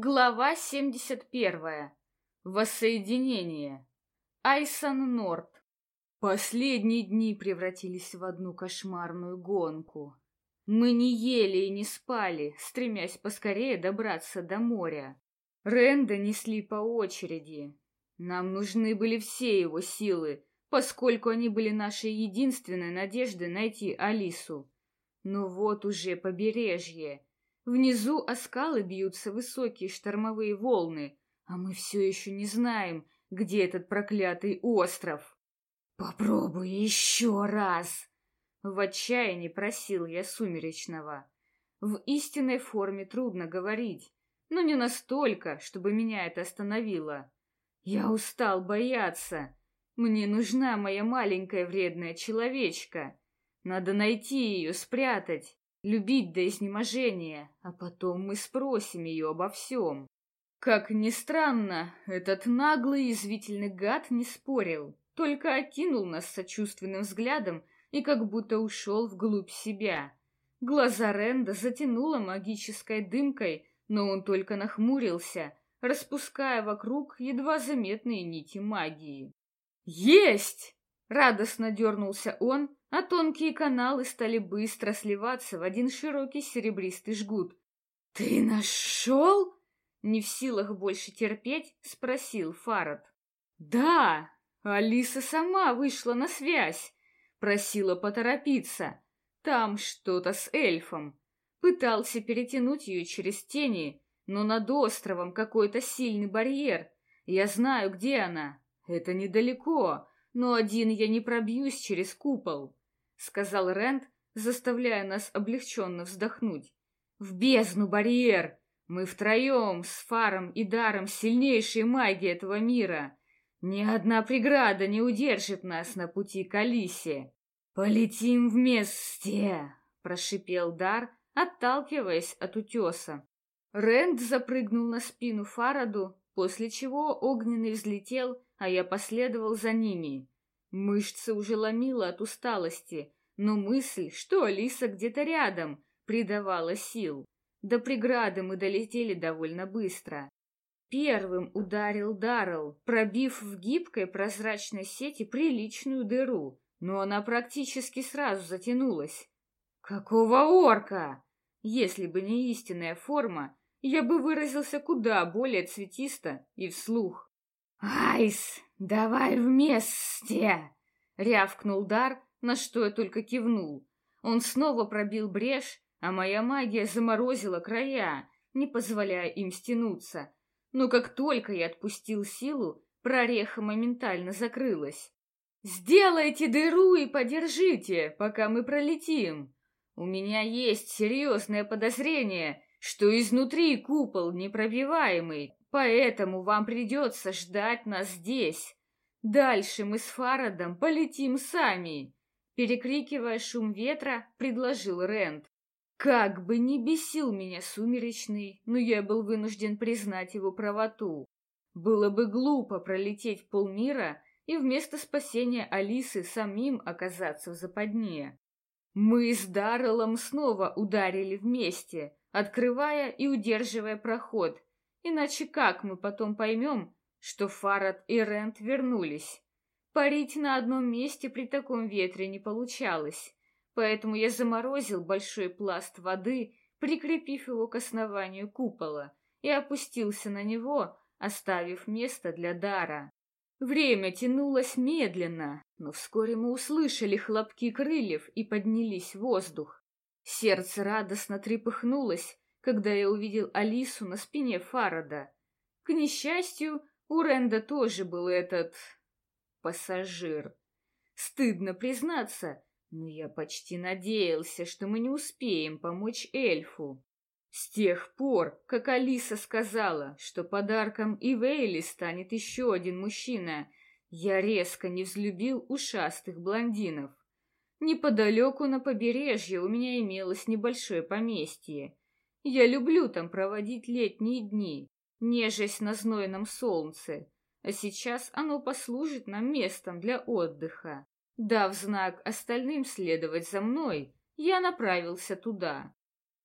Глава 71. Воссоединение. Айсон Норт. Последние дни превратились в одну кошмарную гонку. Мы не ели и не спали, стремясь поскорее добраться до моря. Ренда несли по очереди. Нам нужны были все его силы, поскольку они были нашей единственной надеждой найти Алису. Но вот уже побережье — Внизу о скалы бьются высокие штормовые волны, а мы все еще не знаем, где этот проклятый остров. Попробуй еще раз! В отчаянии просил я сумеречного. В истинной форме трудно говорить, но не настолько, чтобы меня это остановило. Я устал бояться. Мне нужна моя маленькая вредная человечка. Надо найти ее, спрятать любить до изнеможения, а потом мы спросим ее обо всем. Как ни странно, этот наглый извительный гад не спорил, только окинул нас сочувственным взглядом и как будто ушел вглубь себя. Глаза Ренда затянуло магической дымкой, но он только нахмурился, распуская вокруг едва заметные нити магии. «Есть!» — радостно дернулся он, а тонкие каналы стали быстро сливаться в один широкий серебристый жгут. «Ты нашел?» Не в силах больше терпеть, спросил Фарад. «Да, Алиса сама вышла на связь, просила поторопиться. Там что-то с эльфом. Пытался перетянуть ее через тени, но над островом какой-то сильный барьер. Я знаю, где она. Это недалеко, но один я не пробьюсь через купол сказал Рент, заставляя нас облегченно вздохнуть. В бездну барьер! Мы втроем, с Фаром и Даром, сильнейшие маги этого мира. Ни одна преграда не удержит нас на пути к Алисе. Полетим вместе, прошипел Дар, отталкиваясь от утеса. Рэнд запрыгнул на спину Фараду, после чего огненный взлетел, а я последовал за ними. Мышцы уже ломило от усталости, но мысль, что Алиса где-то рядом, придавала сил. До преграды мы долетели довольно быстро. Первым ударил Даррелл, пробив в гибкой прозрачной сети приличную дыру, но она практически сразу затянулась. Какого орка? Если бы не истинная форма, я бы выразился куда более цветисто и вслух. «Айс, давай вместе!» — рявкнул Дар, на что я только кивнул. Он снова пробил брешь, а моя магия заморозила края, не позволяя им стянуться. Но как только я отпустил силу, прореха моментально закрылась. «Сделайте дыру и подержите, пока мы пролетим. У меня есть серьезное подозрение, что изнутри купол непробиваемый, Поэтому вам придется ждать нас здесь. Дальше мы с Фарадом полетим сами. Перекрикивая шум ветра, предложил Рент. Как бы ни бесил меня сумеречный, но я был вынужден признать его правоту. Было бы глупо пролететь полмира и вместо спасения Алисы самим оказаться в западне. Мы с Дарреллом снова ударили вместе, открывая и удерживая проход, Иначе как мы потом поймем, что Фарад и Рент вернулись? Парить на одном месте при таком ветре не получалось, поэтому я заморозил большой пласт воды, прикрепив его к основанию купола, и опустился на него, оставив место для дара. Время тянулось медленно, но вскоре мы услышали хлопки крыльев и поднялись в воздух. Сердце радостно трепыхнулось, когда я увидел Алису на спине Фарада. К несчастью, у Ренда тоже был этот... пассажир. Стыдно признаться, но я почти надеялся, что мы не успеем помочь эльфу. С тех пор, как Алиса сказала, что подарком Ивейли станет еще один мужчина, я резко не взлюбил ушастых блондинов. Неподалеку на побережье у меня имелось небольшое поместье, я люблю там проводить летние дни, нежесть на знойном солнце, а сейчас оно послужит нам местом для отдыха. Дав знак остальным следовать за мной, я направился туда.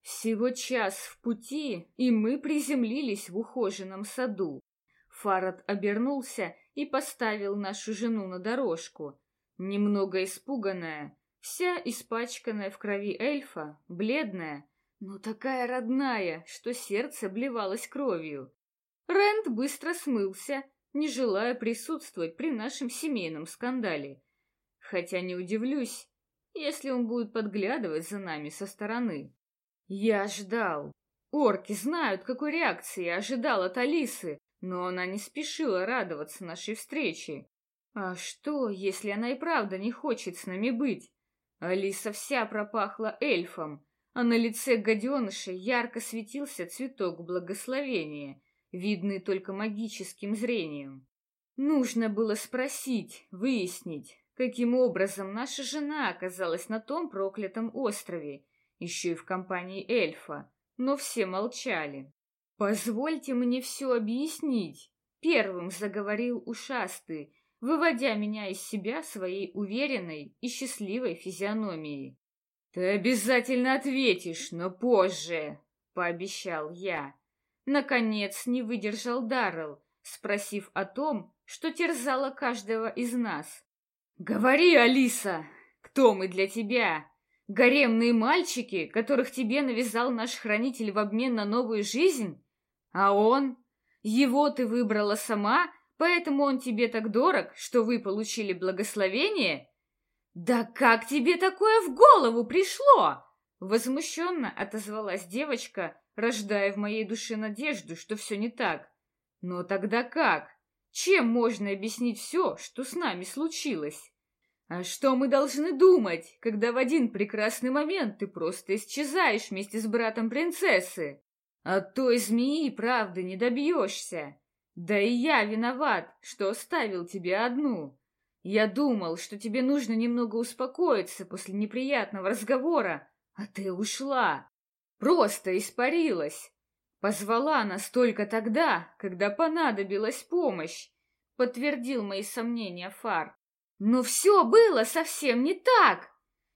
Всего час в пути, и мы приземлились в ухоженном саду. Фарад обернулся и поставил нашу жену на дорожку. Немного испуганная, вся испачканная в крови эльфа, бледная, но такая родная, что сердце обливалось кровью. Рэнд быстро смылся, не желая присутствовать при нашем семейном скандале. Хотя не удивлюсь, если он будет подглядывать за нами со стороны. Я ждал. Орки знают, какой реакции я ожидал от Алисы, но она не спешила радоваться нашей встрече. А что, если она и правда не хочет с нами быть? Алиса вся пропахла эльфом, а на лице гаденыша ярко светился цветок благословения, видный только магическим зрением. Нужно было спросить, выяснить, каким образом наша жена оказалась на том проклятом острове, еще и в компании эльфа, но все молчали. «Позвольте мне все объяснить», — первым заговорил ушастый, выводя меня из себя своей уверенной и счастливой физиономией. «Ты обязательно ответишь, но позже», — пообещал я. Наконец не выдержал Даррелл, спросив о том, что терзало каждого из нас. «Говори, Алиса, кто мы для тебя? Гаремные мальчики, которых тебе навязал наш хранитель в обмен на новую жизнь?» А он? Его ты выбрала сама, поэтому он тебе так дорог, что вы получили благословение? Да как тебе такое в голову пришло? Возмущенно отозвалась девочка, рождая в моей душе надежду, что все не так. Но тогда как? Чем можно объяснить все, что с нами случилось? А что мы должны думать, когда в один прекрасный момент ты просто исчезаешь вместе с братом принцессы? От той змеи правды не добьешься. Да и я виноват, что оставил тебя одну. Я думал, что тебе нужно немного успокоиться после неприятного разговора, а ты ушла. Просто испарилась. Позвала нас только тогда, когда понадобилась помощь, подтвердил мои сомнения Фар. Но все было совсем не так.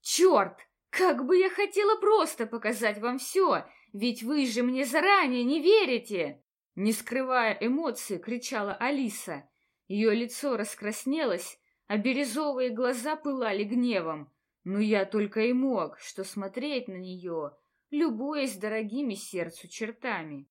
Черт, как бы я хотела просто показать вам все ведь вы же мне заранее не верите!» Не скрывая эмоций, кричала Алиса. Ее лицо раскраснелось, а бирюзовые глаза пылали гневом. Но я только и мог, что смотреть на нее, любуясь дорогими сердцу чертами.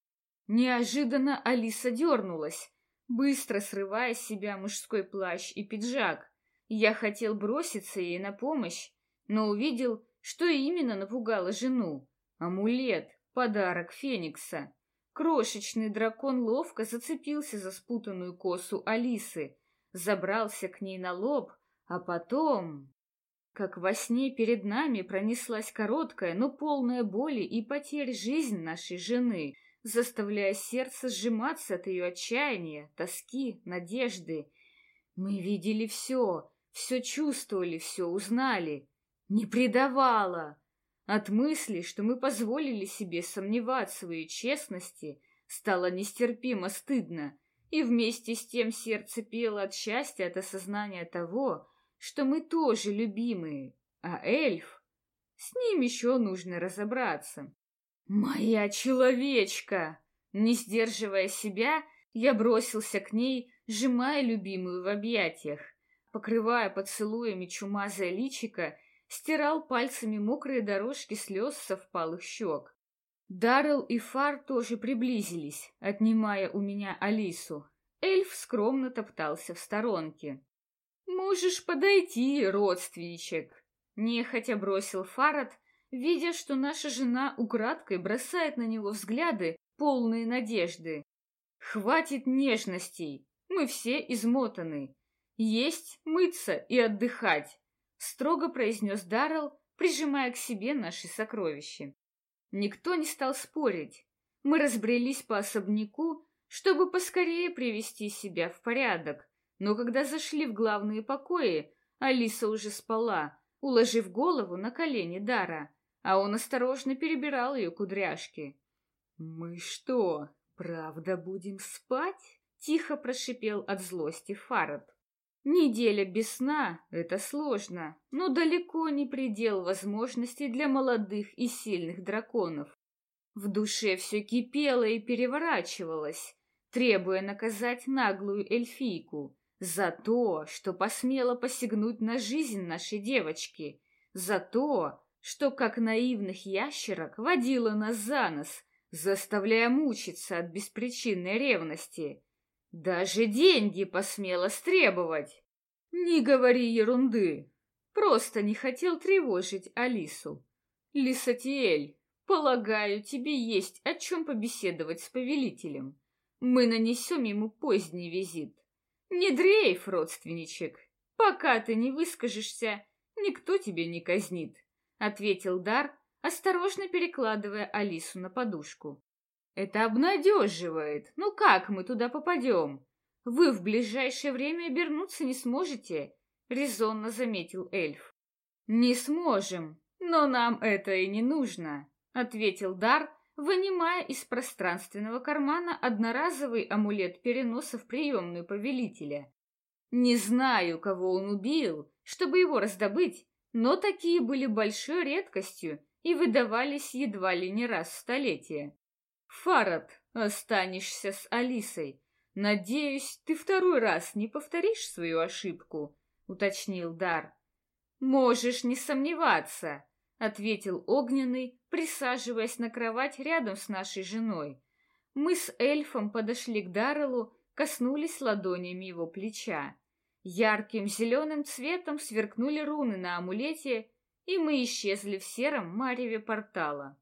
Неожиданно Алиса дернулась, быстро срывая с себя мужской плащ и пиджак. Я хотел броситься ей на помощь, но увидел, что именно напугало жену. Амулет, Подарок Феникса. Крошечный дракон ловко зацепился за спутанную косу Алисы, забрался к ней на лоб, а потом... Как во сне перед нами пронеслась короткая, но полная боли и потерь жизнь нашей жены, заставляя сердце сжиматься от ее отчаяния, тоски, надежды. Мы видели все, все чувствовали, все узнали. Не предавала. От мысли, что мы позволили себе сомневаться в ее честности, стало нестерпимо стыдно, и вместе с тем сердце пело от счастья от осознания того, что мы тоже любимые, а эльф... С ним еще нужно разобраться. «Моя человечка!» Не сдерживая себя, я бросился к ней, сжимая любимую в объятиях, покрывая поцелуями чумазое личико стирал пальцами мокрые дорожки слез со впалых щек. Даррелл и Фар тоже приблизились, отнимая у меня Алису. Эльф скромно топтался в сторонке. «Можешь подойти, родственничек!» Нехотя бросил Фарад, видя, что наша жена украдкой бросает на него взгляды, полные надежды. «Хватит нежностей! Мы все измотаны. Есть, мыться и отдыхать строго произнес Даррелл, прижимая к себе наши сокровища. Никто не стал спорить. Мы разбрелись по особняку, чтобы поскорее привести себя в порядок. Но когда зашли в главные покои, Алиса уже спала, уложив голову на колени Дара, а он осторожно перебирал ее кудряшки. «Мы что, правда будем спать?» — тихо прошипел от злости Фарад. Неделя без сна — это сложно, но далеко не предел возможностей для молодых и сильных драконов. В душе все кипело и переворачивалось, требуя наказать наглую эльфийку за то, что посмела посягнуть на жизнь нашей девочки, за то, что, как наивных ящерок, водила нас за нос, заставляя мучиться от беспричинной ревности. Даже деньги посмела стребовать. Не говори ерунды. Просто не хотел тревожить Алису. Лисатиэль, полагаю, тебе есть о чем побеседовать с повелителем. Мы нанесем ему поздний визит. Не дрейф, родственничек. Пока ты не выскажешься, никто тебя не казнит, — ответил Дар, осторожно перекладывая Алису на подушку. Это обнадеживает. Ну как мы туда попадем? Вы в ближайшее время обернуться не сможете, — резонно заметил эльф. Не сможем, но нам это и не нужно, — ответил Дар, вынимая из пространственного кармана одноразовый амулет переноса в приемную повелителя. Не знаю, кого он убил, чтобы его раздобыть, но такие были большой редкостью и выдавались едва ли не раз в столетие. Фарад, останешься с Алисой. Надеюсь, ты второй раз не повторишь свою ошибку, уточнил Дар. Можешь не сомневаться, — ответил Огненный, присаживаясь на кровать рядом с нашей женой. Мы с эльфом подошли к Дарреллу, коснулись ладонями его плеча. Ярким зеленым цветом сверкнули руны на амулете, и мы исчезли в сером мареве портала.